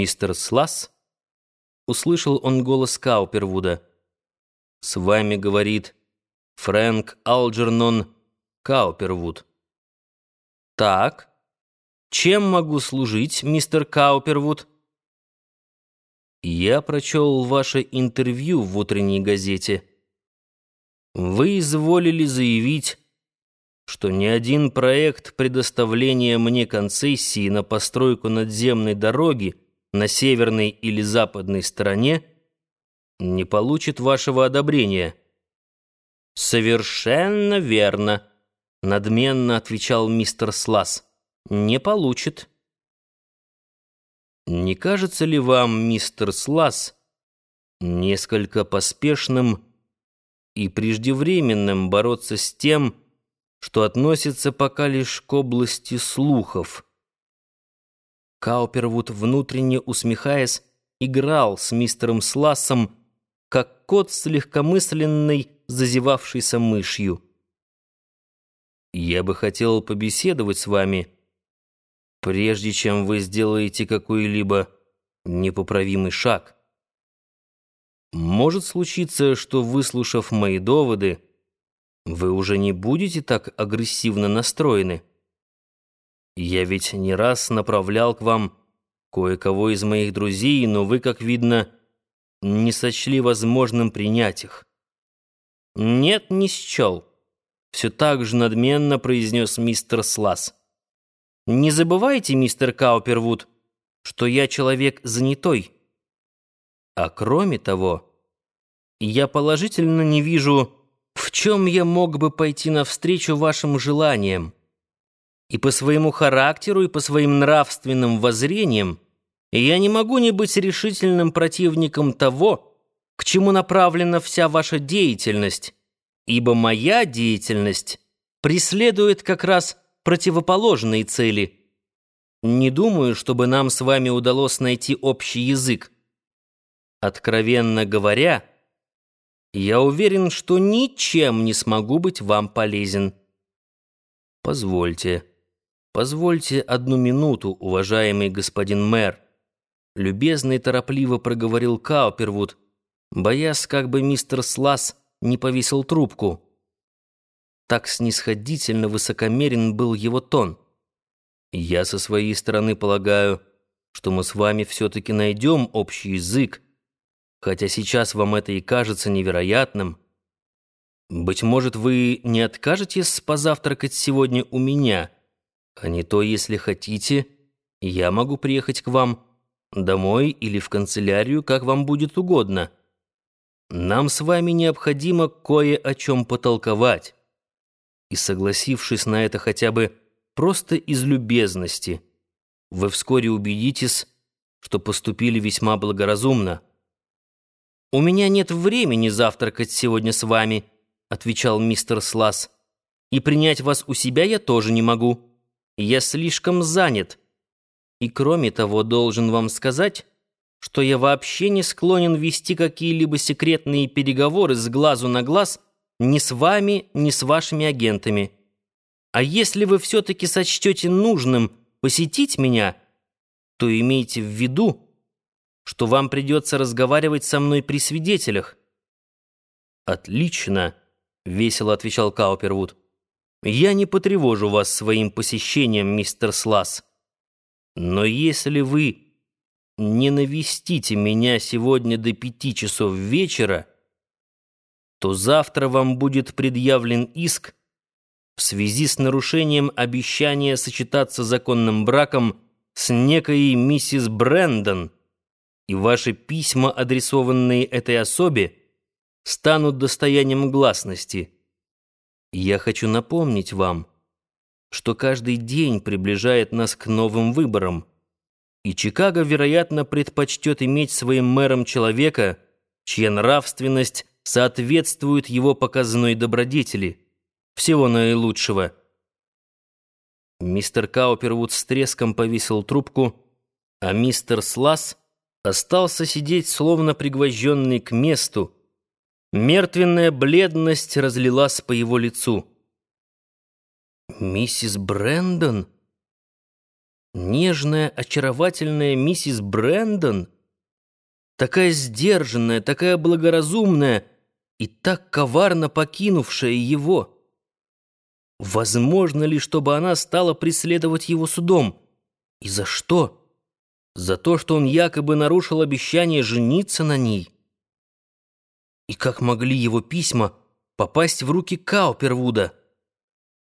«Мистер Сласс?» Услышал он голос Каупервуда. «С вами говорит Фрэнк Алджернон Каупервуд». «Так, чем могу служить, мистер Каупервуд?» «Я прочел ваше интервью в утренней газете. Вы изволили заявить, что ни один проект предоставления мне концессии на постройку надземной дороги на северной или западной стороне не получит вашего одобрения. Совершенно верно, надменно отвечал мистер Слас. Не получит. Не кажется ли вам, мистер Слас, несколько поспешным и преждевременным бороться с тем, что относится пока лишь к области слухов? Каупервуд, внутренне усмехаясь, играл с мистером Слассом, как кот с легкомысленной, зазевавшейся мышью. «Я бы хотел побеседовать с вами, прежде чем вы сделаете какой-либо непоправимый шаг. Может случиться, что, выслушав мои доводы, вы уже не будете так агрессивно настроены». Я ведь не раз направлял к вам кое-кого из моих друзей, но вы, как видно, не сочли возможным принять их. Нет, не счел. Все так же надменно произнес мистер Слас. Не забывайте, мистер Каупервуд, что я человек занятой. А кроме того, я положительно не вижу, в чем я мог бы пойти навстречу вашим желаниям. И по своему характеру, и по своим нравственным воззрениям я не могу не быть решительным противником того, к чему направлена вся ваша деятельность, ибо моя деятельность преследует как раз противоположные цели. Не думаю, чтобы нам с вами удалось найти общий язык. Откровенно говоря, я уверен, что ничем не смогу быть вам полезен. Позвольте. «Позвольте одну минуту, уважаемый господин мэр», — любезно и торопливо проговорил Каупервуд, боясь, как бы мистер Слас не повесил трубку. Так снисходительно высокомерен был его тон. «Я со своей стороны полагаю, что мы с вами все-таки найдем общий язык, хотя сейчас вам это и кажется невероятным. Быть может, вы не откажетесь позавтракать сегодня у меня?» А не то, если хотите, я могу приехать к вам домой или в канцелярию, как вам будет угодно. Нам с вами необходимо кое о чем потолковать. И согласившись на это хотя бы просто из любезности, вы вскоре убедитесь, что поступили весьма благоразумно. «У меня нет времени завтракать сегодня с вами», — отвечал мистер Слас. «И принять вас у себя я тоже не могу». Я слишком занят. И кроме того, должен вам сказать, что я вообще не склонен вести какие-либо секретные переговоры с глазу на глаз ни с вами, ни с вашими агентами. А если вы все-таки сочтете нужным посетить меня, то имейте в виду, что вам придется разговаривать со мной при свидетелях». «Отлично», — весело отвечал Каупервуд. Я не потревожу вас своим посещением, мистер Слас. Но если вы не навестите меня сегодня до пяти часов вечера, то завтра вам будет предъявлен иск в связи с нарушением обещания сочетаться законным браком с некой миссис Брэндон, и ваши письма, адресованные этой особе, станут достоянием гласности. Я хочу напомнить вам, что каждый день приближает нас к новым выборам, и Чикаго, вероятно, предпочтет иметь своим мэром человека, чья нравственность соответствует его показной добродетели. Всего наилучшего. Мистер Каупервуд с треском повесил трубку, а мистер Слас остался сидеть, словно пригвожденный к месту, Мертвенная бледность разлилась по его лицу. «Миссис Брэндон?» Нежная, очаровательная миссис Брэндон, такая сдержанная, такая благоразумная и так коварно покинувшая его. Возможно ли, чтобы она стала преследовать его судом? И за что? За то, что он якобы нарушил обещание жениться на ней? И как могли его письма попасть в руки Каупервуда?